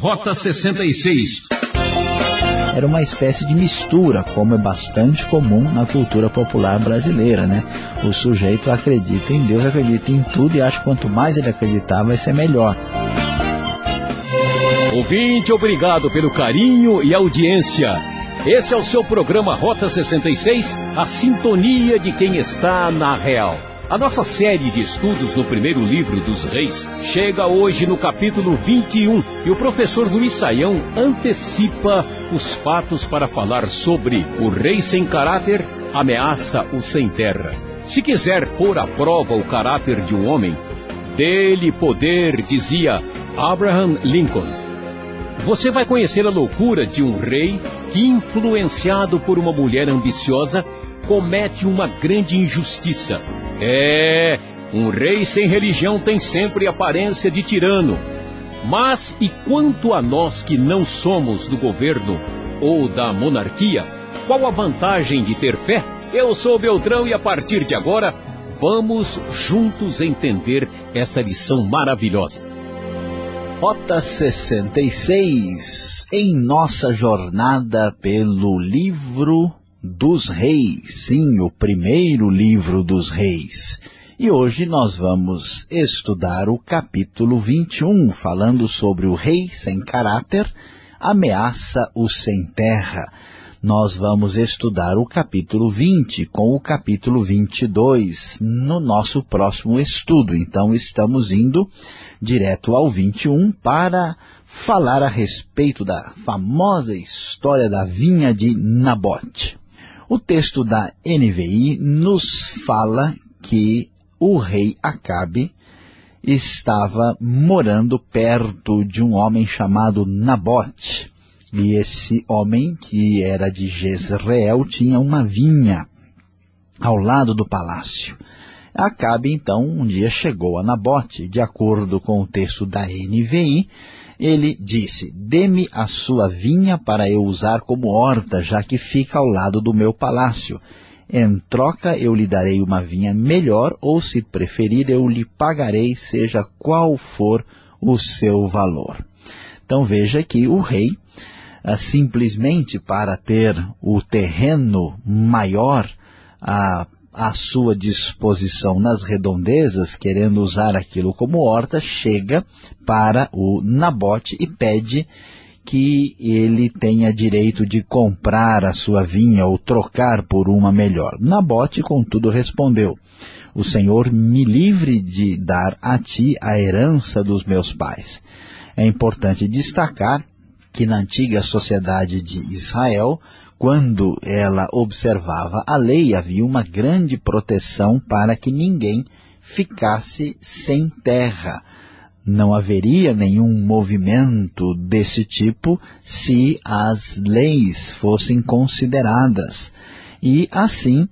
Rota 66 era uma espécie de mistura, como é bastante comum na cultura popular brasileira, né? O sujeito acredita em Deus, acredita em tudo e acha que quanto mais ele acreditar vai ser melhor. Ouvinte, obrigado pelo carinho e audiência. Esse é o seu programa Rota 66, a sintonia de quem está na real. A nossa série de estudos no primeiro livro dos reis chega hoje no capítulo 21 e o professor Luiz Saião antecipa os fatos para falar sobre o rei sem caráter ameaça o sem terra. Se quiser pôr à prova o caráter de um homem, dele poder, dizia Abraham Lincoln. Você vai conhecer a loucura de um rei que, influenciado por uma mulher ambiciosa, comete uma grande injustiça. É, um rei sem religião tem sempre aparência de tirano. Mas e quanto a nós que não somos do governo ou da monarquia, qual a vantagem de ter fé? Eu sou Beltrão e a partir de agora vamos juntos entender essa lição maravilhosa. Rota 66, em nossa jornada pelo livro dos Reis, sim, o primeiro livro dos Reis. E hoje nós vamos estudar o capítulo 21, falando sobre o rei sem caráter, ameaça o sem terra. Nós vamos estudar o capítulo 20 com o capítulo 22 no nosso próximo estudo. Então estamos indo direto ao 21 para falar a respeito da famosa história da vinha de Nabote. O texto da NVI nos fala que o rei Acabe estava morando perto de um homem chamado Nabote. E esse homem, que era de Jezreel, tinha uma vinha ao lado do palácio. Acabe, então, um dia chegou a Nabote, de acordo com o texto da NVI, ele disse, dê-me a sua vinha para eu usar como horta, já que fica ao lado do meu palácio. Em troca eu lhe darei uma vinha melhor, ou se preferir eu lhe pagarei, seja qual for o seu valor. Então veja que o rei, ah, simplesmente para ter o terreno maior, ah, à sua disposição nas redondezas, querendo usar aquilo como horta, chega para o Nabote e pede que ele tenha direito de comprar a sua vinha ou trocar por uma melhor. Nabote, contudo, respondeu, o Senhor me livre de dar a ti a herança dos meus pais. É importante destacar que na antiga sociedade de Israel, quando ela observava a lei, havia uma grande proteção para que ninguém ficasse sem terra. Não haveria nenhum movimento desse tipo se as leis fossem consideradas. E assim,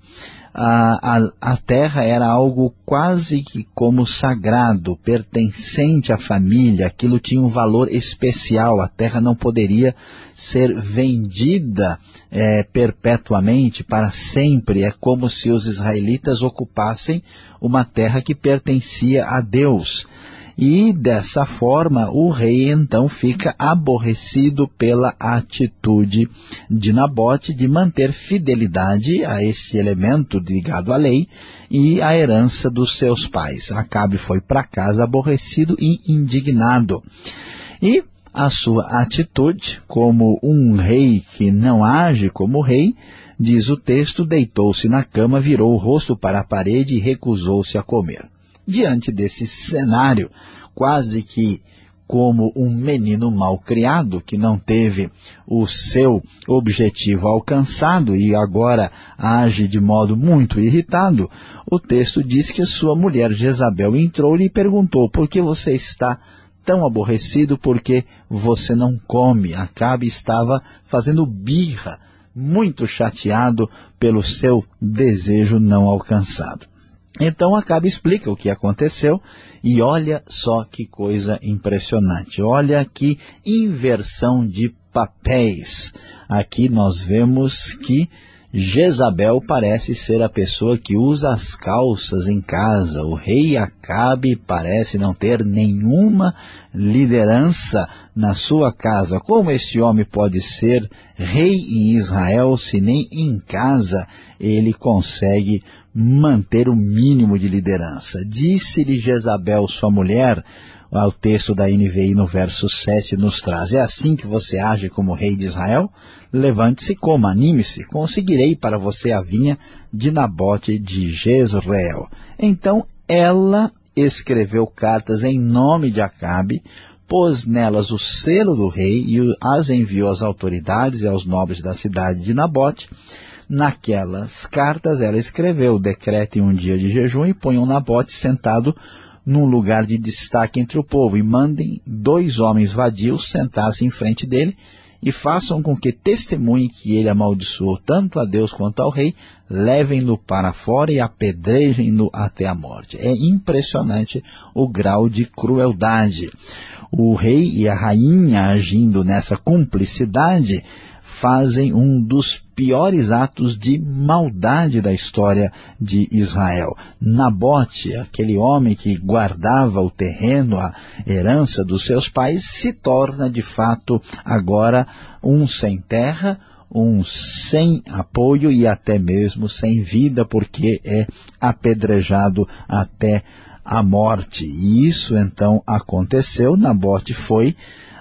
a, a, a, terra era algo quase que como sagrado, pertencente à família, aquilo tinha um valor especial, a terra não poderia ser vendida é, perpetuamente, para sempre, é como se os israelitas ocupassem uma terra que pertencia a Deus. E dessa forma o rei então fica aborrecido pela atitude de Nabote de manter fidelidade a esse elemento ligado à lei e à herança dos seus pais. Acabe foi para casa aborrecido e indignado. E a sua atitude como um rei que não age como rei, diz o texto, deitou-se na cama, virou o rosto para a parede e recusou-se a comer. Diante desse cenário, quase que como um menino mal criado, que não teve o seu objetivo alcançado e agora age de modo muito irritado, o texto diz que sua mulher Jezabel entrou-lhe e perguntou, por que você está tão aborrecido porque você não come? Acabe estava fazendo birra, muito chateado pelo seu desejo não alcançado. Então Acabe explica o que aconteceu e olha só que coisa impressionante. Olha que inversão de papéis. Aqui nós vemos que Jezabel parece ser a pessoa que usa as calças em casa. O rei Acabe parece não ter nenhuma liderança na sua casa. Como esse homem pode ser rei em Israel se nem em casa ele consegue manter o mínimo de liderança? Disse-lhe Jezabel, sua mulher, o texto da NVI no verso 7 nos traz. É assim que você age como rei de Israel? Levante-se coma, anime-se, conseguirei para você a vinha de Nabote de Jezreel. Então ela escreveu cartas em nome de Acabe, pôs nelas o selo do rei e as enviou às autoridades e aos nobres da cidade de Nabote. Naquelas cartas ela escreveu, decretem um dia de jejum e ponham Nabote sentado num lugar de destaque entre o povo e mandem dois homens vadios sentar-se em frente dele e façam com que testemunhe que ele amaldiçoou tanto a Deus quanto ao rei, levem-no para fora e apedrejem-no até a morte. É impressionante o grau de crueldade. O rei e a rainha agindo nessa cumplicidade fazem um dos piores atos de maldade da história de Israel. Nabote, aquele homem que guardava o terreno, a herança dos seus pais, se torna de fato agora um sem terra, um sem apoio e até mesmo sem vida, porque é apedrejado até a morte. E isso então aconteceu, Nabote foi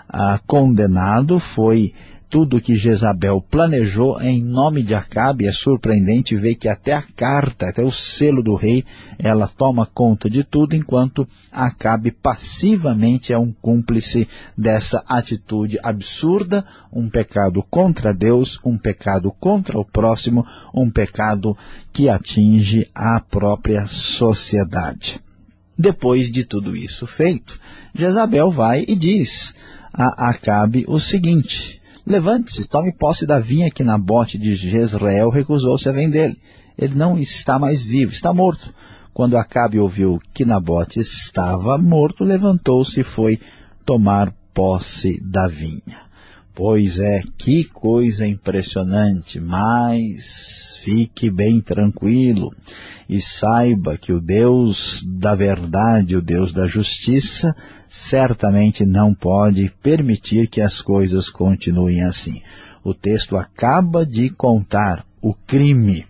ah, condenado, foi tudo que Jezabel planejou em nome de Acabe. É surpreendente ver que até a carta, até o selo do rei, ela toma conta de tudo, enquanto Acabe passivamente é um cúmplice dessa atitude absurda, um pecado contra Deus, um pecado contra o próximo, um pecado que atinge a própria sociedade. Depois de tudo isso feito, Jezabel vai e diz a Acabe o seguinte, Levante-se, tome posse da vinha que Nabote de Jezreel recusou-se a vender. Ele não está mais vivo, está morto. Quando Acabe ouviu que Nabote estava morto, levantou-se e foi tomar posse da vinha. Pois é, que coisa impressionante, mas fique bem tranquilo e saiba que o Deus da verdade, o Deus da justiça, certamente não pode permitir que as coisas continuem assim. O texto acaba de contar o crime,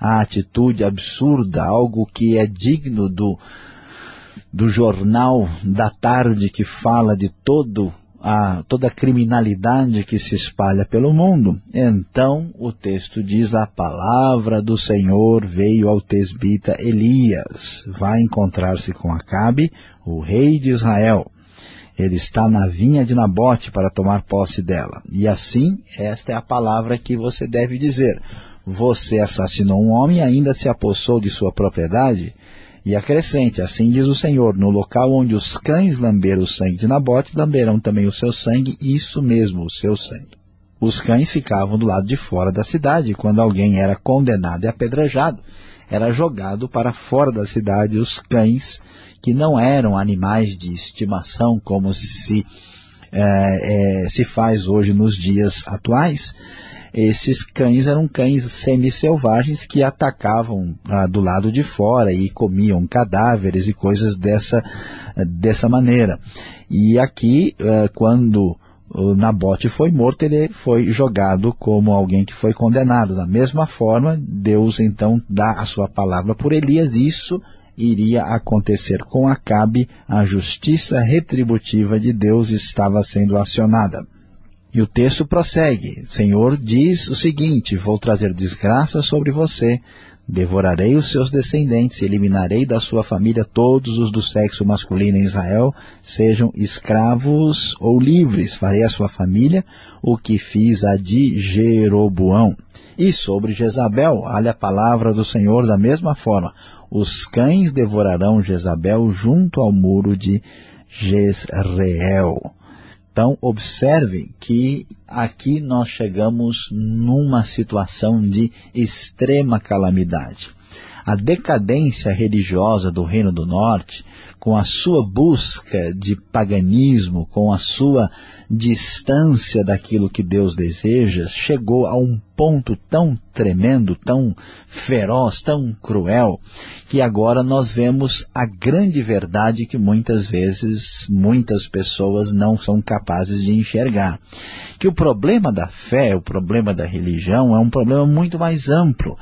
a atitude absurda, algo que é digno do, do jornal da tarde que fala de todo a, toda a criminalidade que se espalha pelo mundo. Então o texto diz, a palavra do Senhor veio ao tesbita Elias, vai encontrar-se com Acabe, o rei de Israel. Ele está na vinha de Nabote para tomar posse dela. E assim, esta é a palavra que você deve dizer. Você assassinou um homem e ainda se apossou de sua propriedade? E acrescente, assim diz o Senhor, no local onde os cães lamberam o sangue de Nabote, lamberão também o seu sangue, isso mesmo, o seu sangue. Os cães ficavam do lado de fora da cidade, quando alguém era condenado e apedrejado, era jogado para fora da cidade os cães, que não eram animais de estimação, como se, é, é, se faz hoje nos dias atuais, esses cães eram cães semi-selvagens que atacavam ah, do lado de fora e comiam cadáveres e coisas dessa, dessa maneira. E aqui, ah, quando o Nabote foi morto, ele foi jogado como alguém que foi condenado. Da mesma forma, Deus então dá a sua palavra por Elias, isso iria acontecer com Acabe, a justiça retributiva de Deus estava sendo acionada. E o texto prossegue. O Senhor diz o seguinte, vou trazer desgraça sobre você, devorarei os seus descendentes, eliminarei da sua família todos os do sexo masculino em Israel, sejam escravos ou livres, farei à sua família o que fiz a de Jeroboão. E sobre Jezabel, olha a palavra do Senhor da mesma forma, os cães devorarão Jezabel junto ao muro de Jezreel. Então, observe que aqui nós chegamos numa situação de extrema calamidade. A decadência religiosa do Reino do Norte, com a sua busca de paganismo, com a sua distância daquilo que Deus deseja, chegou a um ponto tão tremendo, tão feroz, tão cruel, que agora nós vemos a grande verdade que muitas vezes muitas pessoas não são capazes de enxergar. Que o problema da fé, o problema da religião é um problema muito mais amplo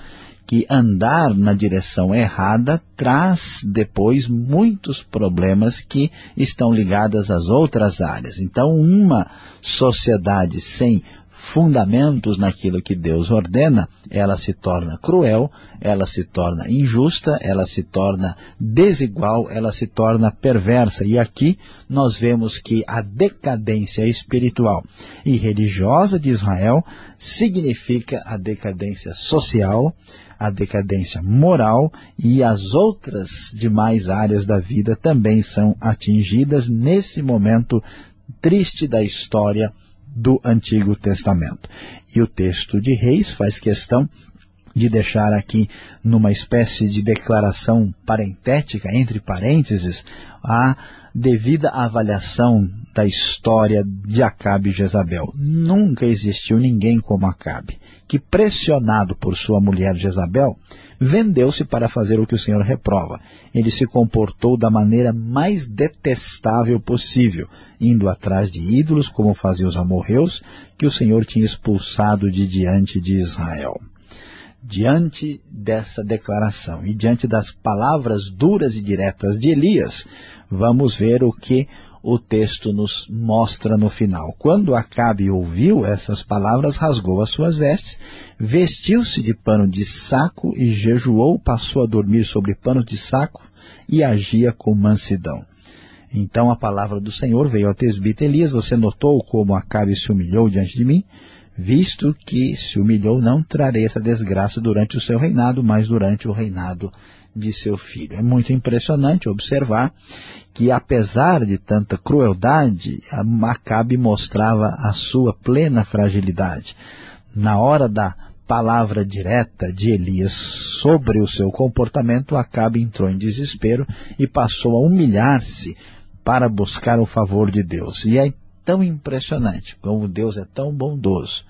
que andar na direção errada traz depois muitos problemas que estão ligados às outras áreas. Então, uma sociedade sem fundamentos naquilo que Deus ordena, ela se torna cruel, ela se torna injusta, ela se torna desigual, ela se torna perversa. E aqui nós vemos que a decadência espiritual e religiosa de Israel significa a decadência social, a decadência moral e as outras demais áreas da vida também são atingidas nesse momento triste da história do Antigo Testamento. E o texto de Reis faz questão de deixar aqui numa espécie de declaração parentética, entre parênteses, a devida avaliação da história de Acabe e Jezabel. Nunca existiu ninguém como Acabe que, pressionado por sua mulher Jezabel, vendeu-se para fazer o que o Senhor reprova. Ele se comportou da maneira mais detestável possível, indo atrás de ídolos, como faziam os amorreus, que o Senhor tinha expulsado de diante de Israel. Diante dessa declaração e diante das palavras duras e diretas de Elias, vamos ver o que o texto nos mostra no final. Quando Acabe ouviu essas palavras, rasgou as suas vestes, vestiu-se de pano de saco e jejuou, passou a dormir sobre pano de saco e agia com mansidão. Então a palavra do Senhor veio a Tesbita Elias, você notou como Acabe se humilhou diante de mim? Visto que se humilhou, não trarei essa desgraça durante o seu reinado, mas durante o reinado de seu filho. É muito impressionante observar que apesar de tanta crueldade, Acabe mostrava a sua plena fragilidade. Na hora da palavra direta de Elias sobre o seu comportamento, Acabe entrou em desespero e passou a humilhar-se para buscar o favor de Deus. E é tão impressionante como Deus é tão bondoso,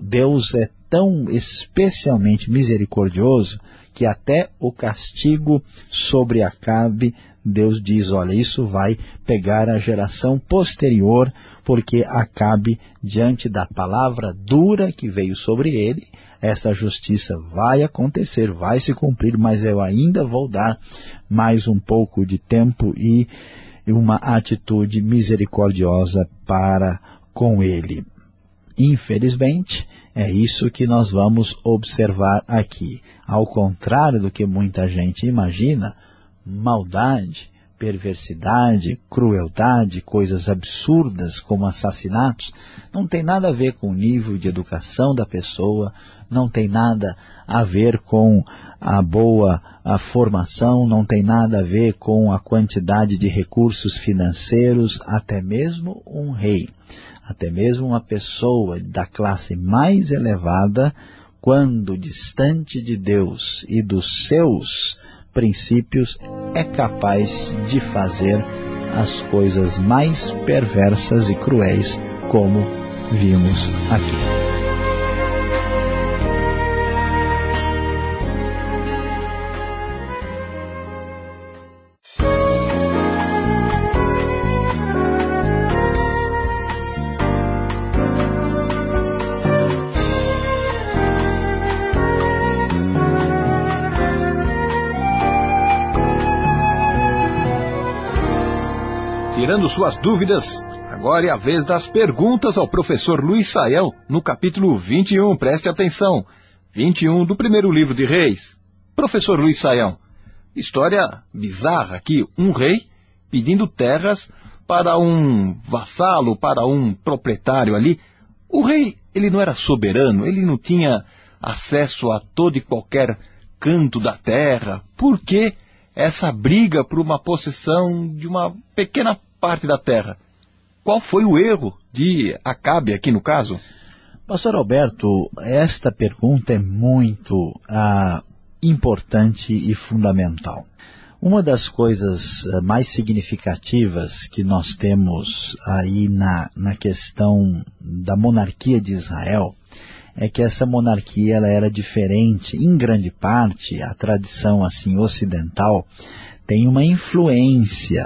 Deus é tão especialmente misericordioso, que até o castigo sobre Acabe Deus diz, olha, isso vai pegar a geração posterior, porque Acabe, diante da palavra dura que veio sobre ele, essa justiça vai acontecer, vai se cumprir, mas eu ainda vou dar mais um pouco de tempo e uma atitude misericordiosa para com ele. Infelizmente, é isso que nós vamos observar aqui. Ao contrário do que muita gente imagina, maldade, perversidade, crueldade, coisas absurdas como assassinatos, não tem nada a ver com o nível de educação da pessoa, não tem nada a ver com a boa a formação, não tem nada a ver com a quantidade de recursos financeiros, até mesmo um rei, até mesmo uma pessoa da classe mais elevada, quando distante de Deus e dos seus princípios, é capaz de fazer as coisas mais perversas e cruéis, como vimos aqui. Suas dúvidas. Agora é a vez das perguntas ao professor Luiz Saião, no capítulo 21. Preste atenção. 21 do primeiro livro de Reis. Professor Luiz Saião, história bizarra aqui. Um rei pedindo terras para um vassalo, para um proprietário ali. O rei, ele não era soberano, ele não tinha acesso a todo e qualquer canto da terra. Por que essa briga por uma possessão de uma pequena parte da terra. Qual foi o erro de Acabe aqui no caso? Pastor Alberto, esta pergunta é muito ah, importante e fundamental. Uma das coisas eh, mais significativas que nós temos aí na, na questão da monarquia de Israel é que essa monarquia ela era diferente, em grande parte, a tradição assim ocidental tem uma influência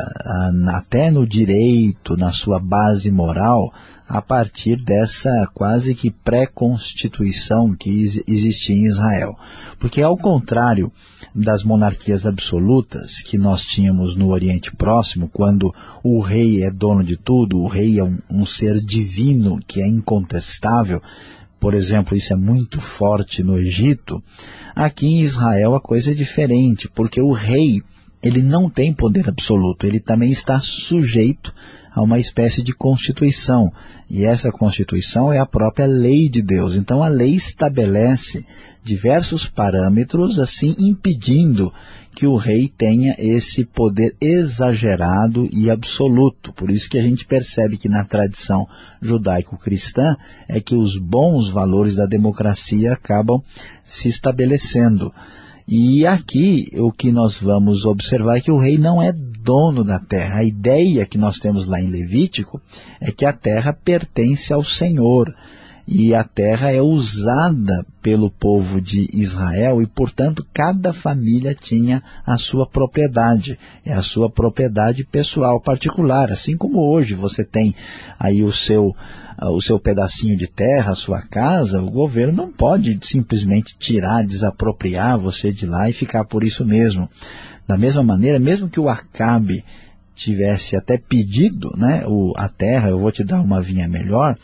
até no direito, na sua base moral, a partir dessa quase que pré-constituição que existia em Israel. Porque ao contrário das monarquias absolutas que nós tínhamos no Oriente Próximo, quando o rei é dono de tudo, o rei é um, um ser divino que é incontestável, por exemplo, isso é muito forte no Egito, aqui em Israel a coisa é diferente, porque o rei ele não tem poder absoluto, ele também está sujeito a uma espécie de constituição. E essa constituição é a própria lei de Deus. Então a lei estabelece diversos parâmetros, assim impedindo que o rei tenha esse poder exagerado e absoluto. Por isso que a gente percebe que na tradição judaico-cristã é que os bons valores da democracia acabam se estabelecendo. E aqui o que nós vamos observar é que o rei não é dono da terra. A ideia que nós temos lá em Levítico é que a terra pertence ao Senhor. E a terra é usada pelo povo de Israel e, portanto, cada família tinha a sua propriedade, é a sua propriedade pessoal particular, assim como hoje você tem aí o seu o seu pedacinho de terra, a sua casa, o governo não pode simplesmente tirar, desapropriar você de lá e ficar por isso mesmo. Da mesma maneira, mesmo que o Acabe tivesse até pedido né, o, a terra, eu vou te dar uma vinha melhor,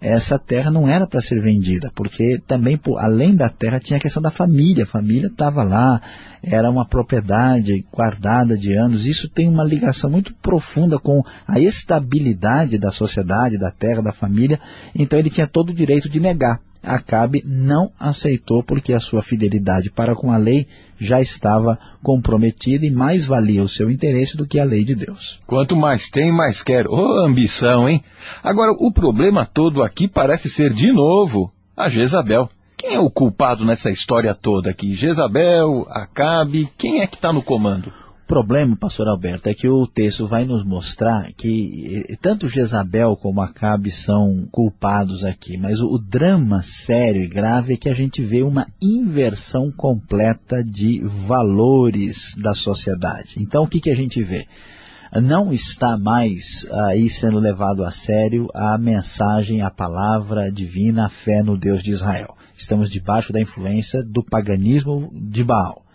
essa terra não era para ser vendida, porque também, além da terra, tinha a questão da família. A família estava lá, era uma propriedade guardada de anos. Isso tem uma ligação muito profunda com a estabilidade da sociedade, da terra, da família. Então ele tinha todo o direito de negar. Acabe não aceitou porque a sua fidelidade para com a lei já estava comprometida e mais valia o seu interesse do que a lei de Deus. Quanto mais tem, mais quer. Ô oh, ambição, hein? Agora, o problema todo aqui parece ser de novo a Jezabel. Quem é o culpado nessa história toda aqui? Jezabel, Acabe, quem é que está no comando? Problema, pastor Alberto, é que o texto vai nos mostrar que tanto Jezabel como Acabe são culpados aqui, mas o, o drama sério e grave é que a gente vê uma inversão completa de valores da sociedade. Então o que, que a gente vê? Não está mais aí sendo levado a sério a mensagem, a palavra divina, a fé no Deus de Israel. Estamos debaixo da influência do paganismo de Baal.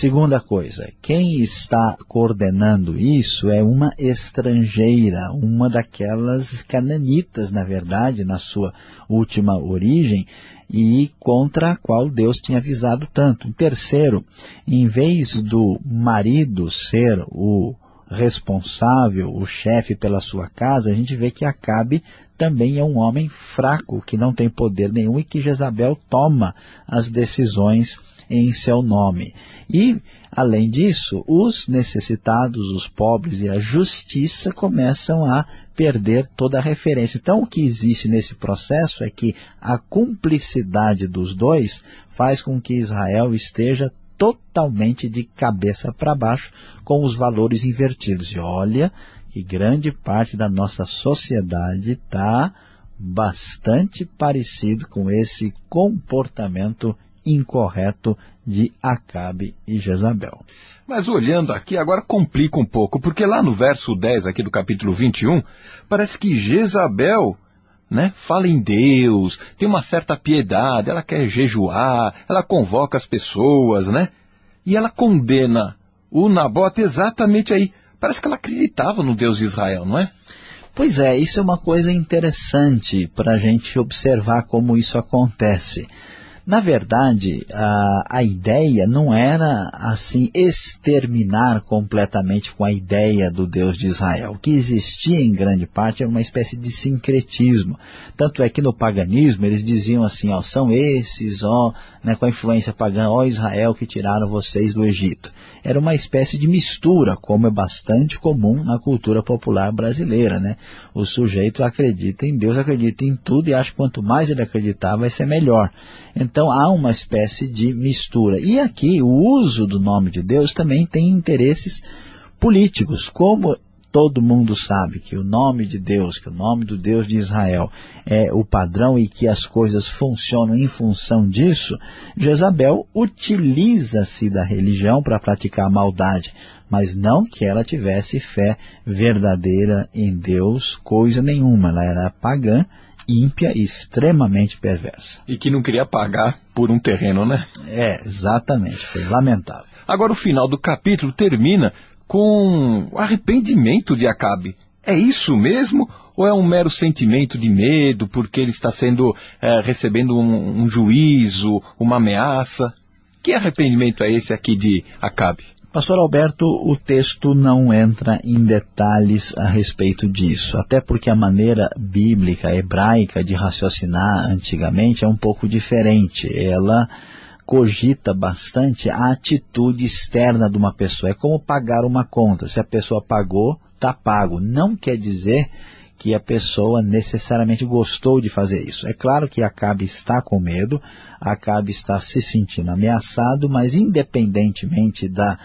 Segunda coisa, quem está coordenando isso é uma estrangeira, uma daquelas cananitas, na verdade, na sua última origem, e contra a qual Deus tinha avisado tanto. terceiro, em vez do marido ser o responsável, o chefe pela sua casa, a gente vê que Acabe também é um homem fraco, que não tem poder nenhum e que Jezabel toma as decisões em seu nome. E, além disso, os necessitados, os pobres e a justiça começam a perder toda a referência. Então, o que existe nesse processo é que a cumplicidade dos dois faz com que Israel esteja totalmente de cabeça para baixo com os valores invertidos. E olha que grande parte da nossa sociedade está bastante parecido com esse comportamento incorreto de Acabe e Jezabel. Mas olhando aqui, agora complica um pouco, porque lá no verso 10 aqui do capítulo 21, parece que Jezabel né, fala em Deus, tem uma certa piedade, ela quer jejuar, ela convoca as pessoas, né? E ela condena o Nabote exatamente aí. Parece que ela acreditava no Deus de Israel, não é? Pois é, isso é uma coisa interessante para a gente observar como isso acontece. Na verdade, a, a ideia não era assim exterminar completamente com a ideia do Deus de Israel. O que existia em grande parte era uma espécie de sincretismo. Tanto é que no paganismo eles diziam assim, ó, são esses, ó, né, com a influência pagã, ó Israel que tiraram vocês do Egito. Era uma espécie de mistura, como é bastante comum na cultura popular brasileira. Né? O sujeito acredita em Deus, acredita em tudo e acha que quanto mais ele acreditar vai ser melhor. Então, Então há uma espécie de mistura. E aqui o uso do nome de Deus também tem interesses políticos, como todo mundo sabe que o nome de Deus, que o nome do Deus de Israel é o padrão e que as coisas funcionam em função disso, Jezabel utiliza-se da religião para praticar maldade, mas não que ela tivesse fé verdadeira em Deus, coisa nenhuma, ela era pagã, ímpia e extremamente perversa. E que não queria pagar por um terreno, né? É, exatamente, foi lamentável. Agora o final do capítulo termina com arrependimento de Acabe. É isso mesmo? Ou é um mero sentimento de medo porque ele está sendo é, recebendo um, um juízo, uma ameaça? Que arrependimento é esse aqui de Acabe? Pastor Alberto, o texto não entra em detalhes a respeito disso, até porque a maneira bíblica, hebraica de raciocinar antigamente é um pouco diferente. Ela cogita bastante a atitude externa de uma pessoa. É como pagar uma conta. Se a pessoa pagou, está pago. Não quer dizer que a pessoa necessariamente gostou de fazer isso. É claro que Acabe está com medo, Acabe está se sentindo ameaçado, mas independentemente da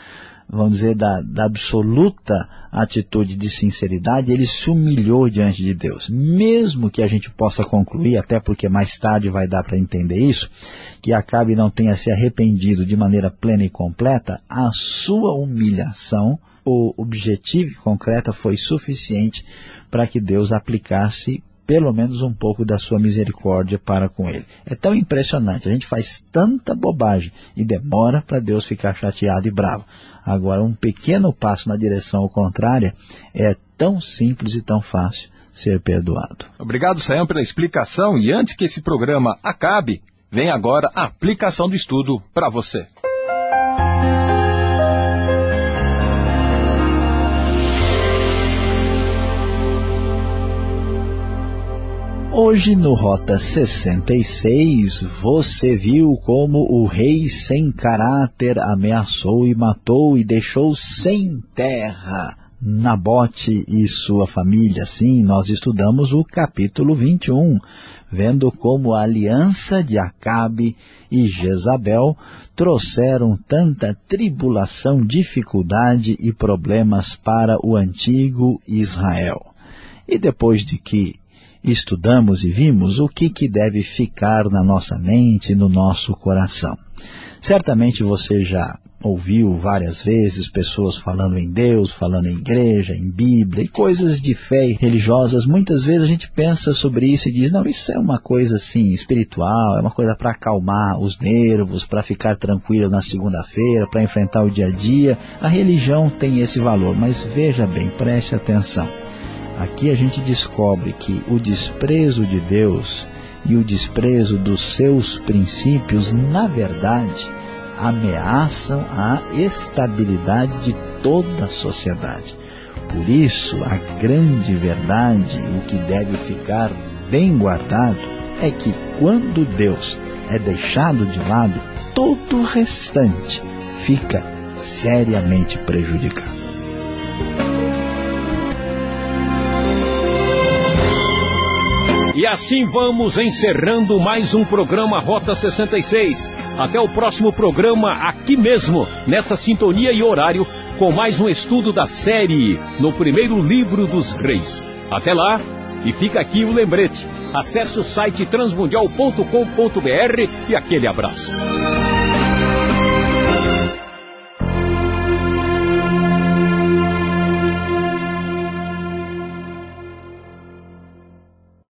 vamos dizer, da, da, absoluta atitude de sinceridade, ele se humilhou diante de Deus. Mesmo que a gente possa concluir, até porque mais tarde vai dar para entender isso, que Acabe não tenha se arrependido de maneira plena e completa, a sua humilhação, o objetivo concreta, foi suficiente para que Deus aplicasse pelo menos um pouco da sua misericórdia para com ele. É tão impressionante, a gente faz tanta bobagem e demora para Deus ficar chateado e bravo. Agora, um pequeno passo na direção contrária é tão simples e tão fácil ser perdoado. Obrigado, Sayão, pela explicação. E antes que esse programa acabe, vem agora a aplicação do estudo para você. Hoje no Rota 66 você viu como o rei sem caráter ameaçou e matou e deixou sem terra Nabote e sua família. Sim, nós estudamos o capítulo 21, vendo como a aliança de Acabe e Jezabel trouxeram tanta tribulação, dificuldade e problemas para o antigo Israel. E depois de que estudamos e vimos o que, que deve ficar na nossa mente, no nosso coração. Certamente você já ouviu várias vezes pessoas falando em Deus, falando em igreja, em Bíblia e coisas de fé religiosas. Muitas vezes a gente pensa sobre isso e diz, não, isso é uma coisa assim espiritual, é uma coisa para acalmar os nervos, para ficar tranquilo na segunda-feira, para enfrentar o dia a dia. A religião tem esse valor, mas veja bem, preste atenção. Aqui a gente descobre que o desprezo de Deus e o desprezo dos seus princípios, na verdade, ameaçam a estabilidade de toda a sociedade. Por isso, a grande verdade, o que deve ficar bem guardado, é que quando Deus é deixado de lado, todo o restante fica seriamente prejudicado. E assim vamos encerrando mais um programa Rota 66. Até o próximo programa aqui mesmo, nessa sintonia e horário, com mais um estudo da série no primeiro livro dos reis. Até lá, e fica aqui o lembrete. Acesse o site transmundial.com.br e aquele abraço.